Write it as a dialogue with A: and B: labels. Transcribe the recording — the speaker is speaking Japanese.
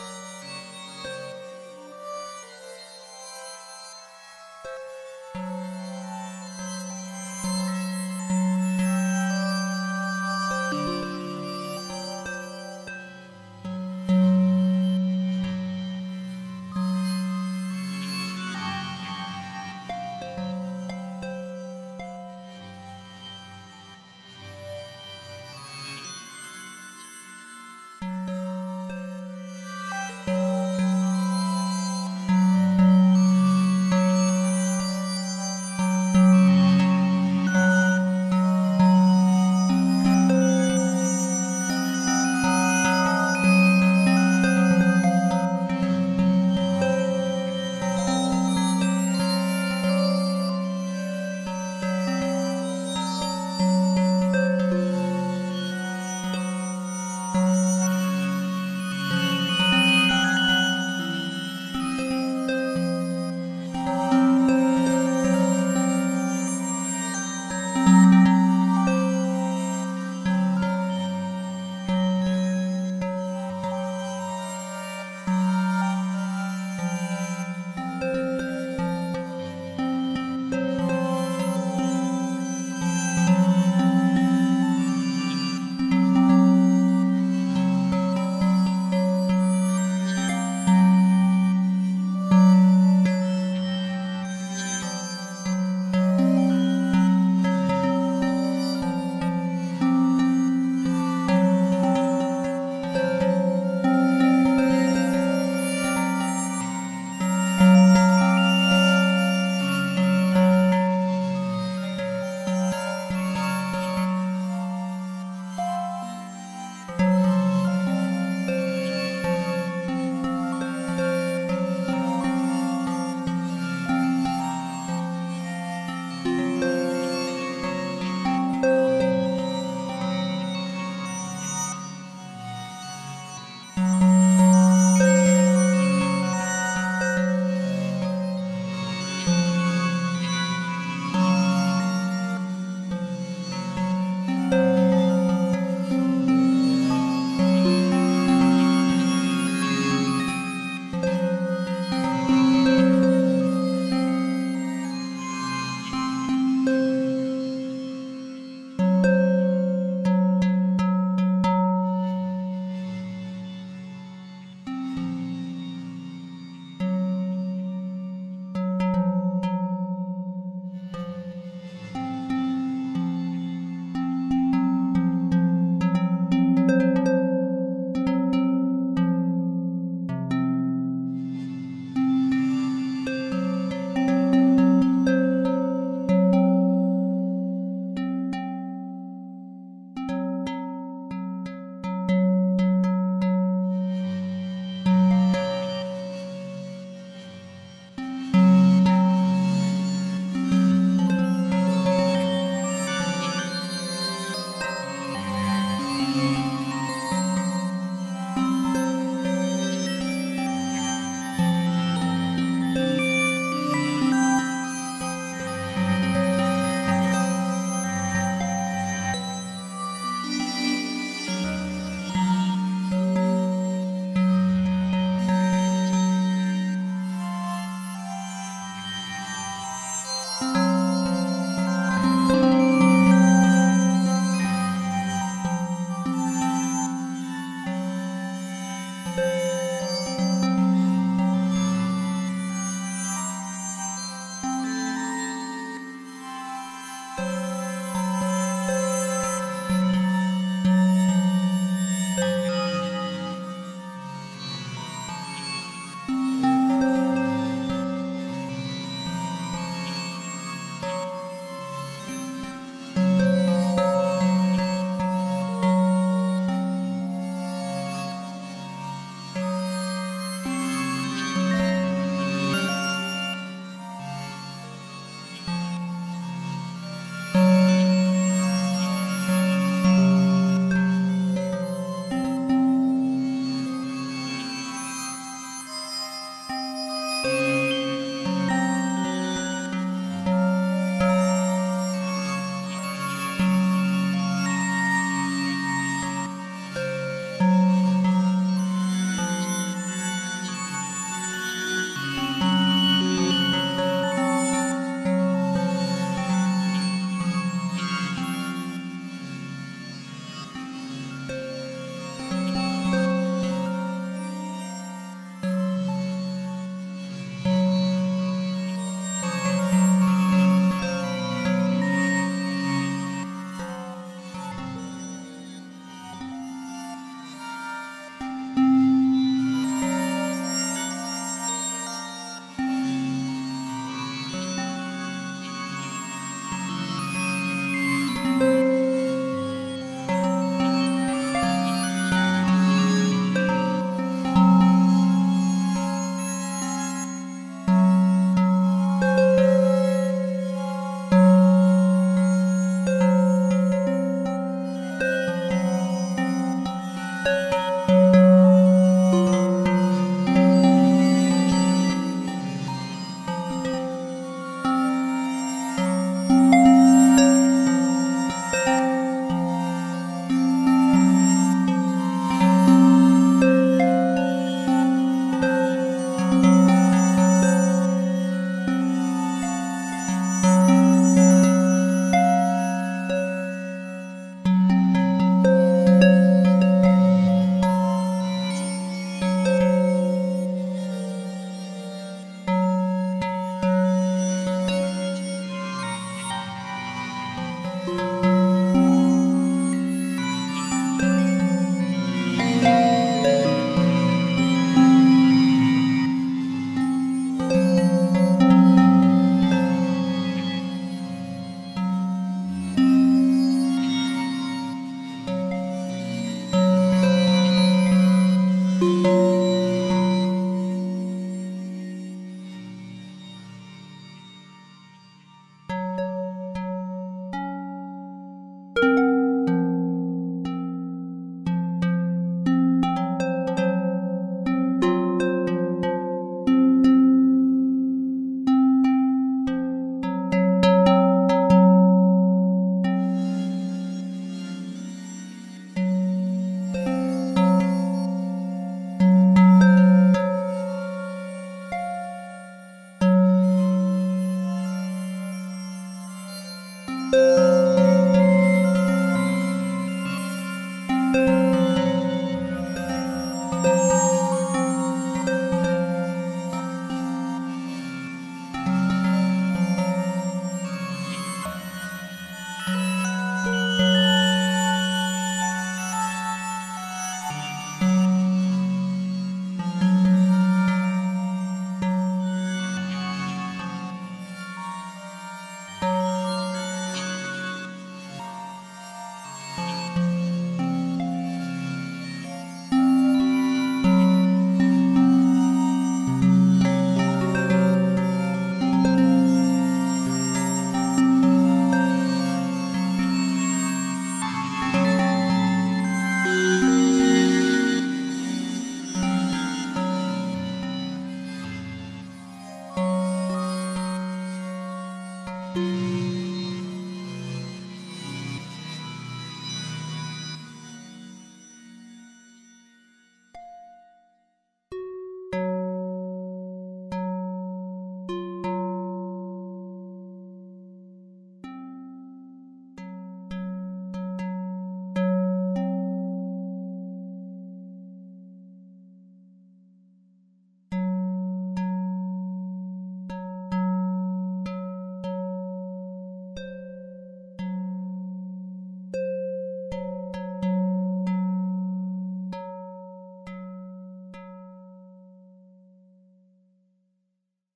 A: ん